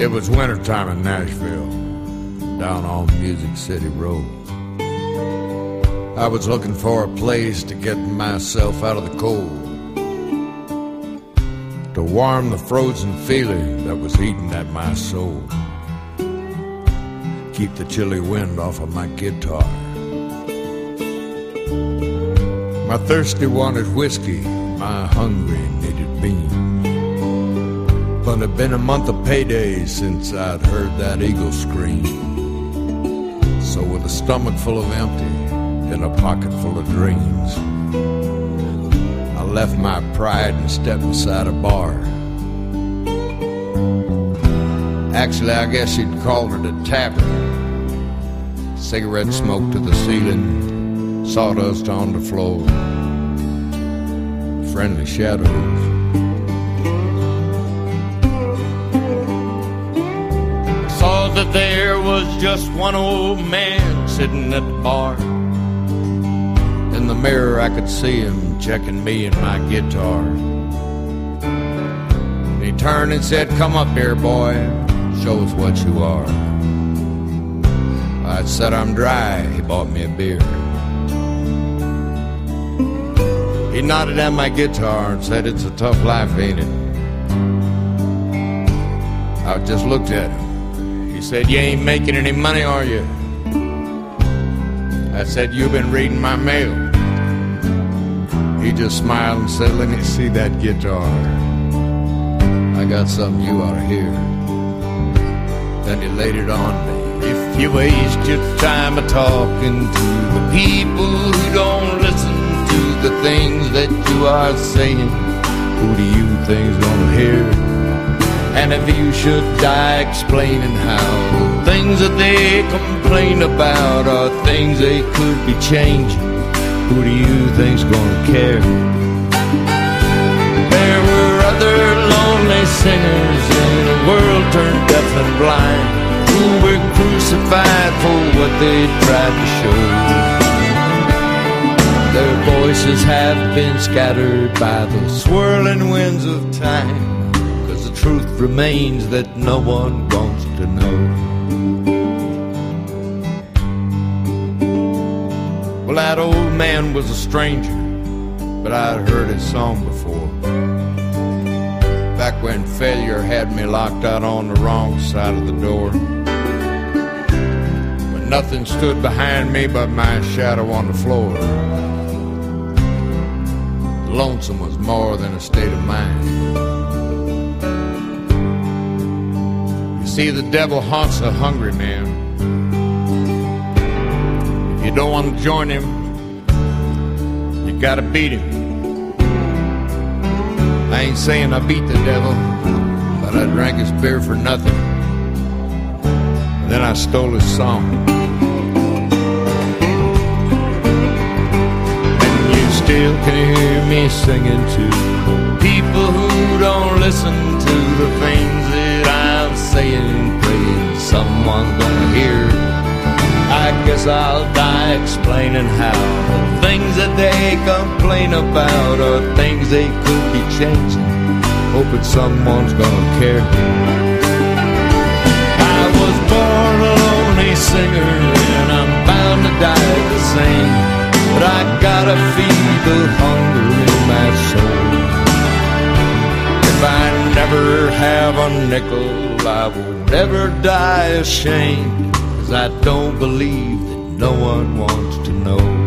It was wintertime in Nashville, down on Music City Row. I was looking for a place to get myself out of the cold, to warm the frozen feeling that was eating at my soul, keep the chilly wind off of my guitar. My thirsty wanted whiskey, my hungry needed beans. But it'd been a month of payday since I'd heard that eagle scream. So with a stomach full of empty and a pocket full of dreams, I left my pride and stepped inside a bar. Actually, I guess you'd call it a tavern. Cigarette smoke to the ceiling, sawdust on the floor, friendly shadows. Was just one old man sitting at the bar. In the mirror, I could see him checking me and my guitar. And he turned and said, Come up here, boy, show us what you are. I said, I'm dry. He bought me a beer. He nodded at my guitar and said, It's a tough life, ain't it? I just looked at him. He said, You ain't making any money, are you? I said, You've been reading my mail. He just smiled and said, Let me see that guitar. I got something you ought to hear. Then he laid it on me. If you waste your time a talking to the people who don't listen to the things that you are saying, who do you think's gonna hear? And if you should die explaining how things that they complain about are things they could be changing, who do you think's gonna care? There were other lonely singers in a world turned deaf and blind who were crucified for what they tried to show. Their voices have been scattered by the swirling winds of time. Truth remains that no one wants to know. Well, that old man was a stranger, but I'd heard his song before. Back when failure had me locked out on the wrong side of the door. When nothing stood behind me but my shadow on the floor. Lonesome was more than a state of mind. See, the devil haunts a hungry man. If you don't want to join him, you gotta beat him. I ain't saying I beat the devil, but I drank his beer for nothing. Then I stole his song. And you still can hear me singing to people who don't listen guess I'll die explaining how the things that they complain about are things they could be changing. Hoping someone's gonna care. I was born a lonely singer and I'm bound to die the same. But I gotta feed the hunger in my soul. If I never have a nickel, I will never die ashamed. I don't believe that no one wants to know.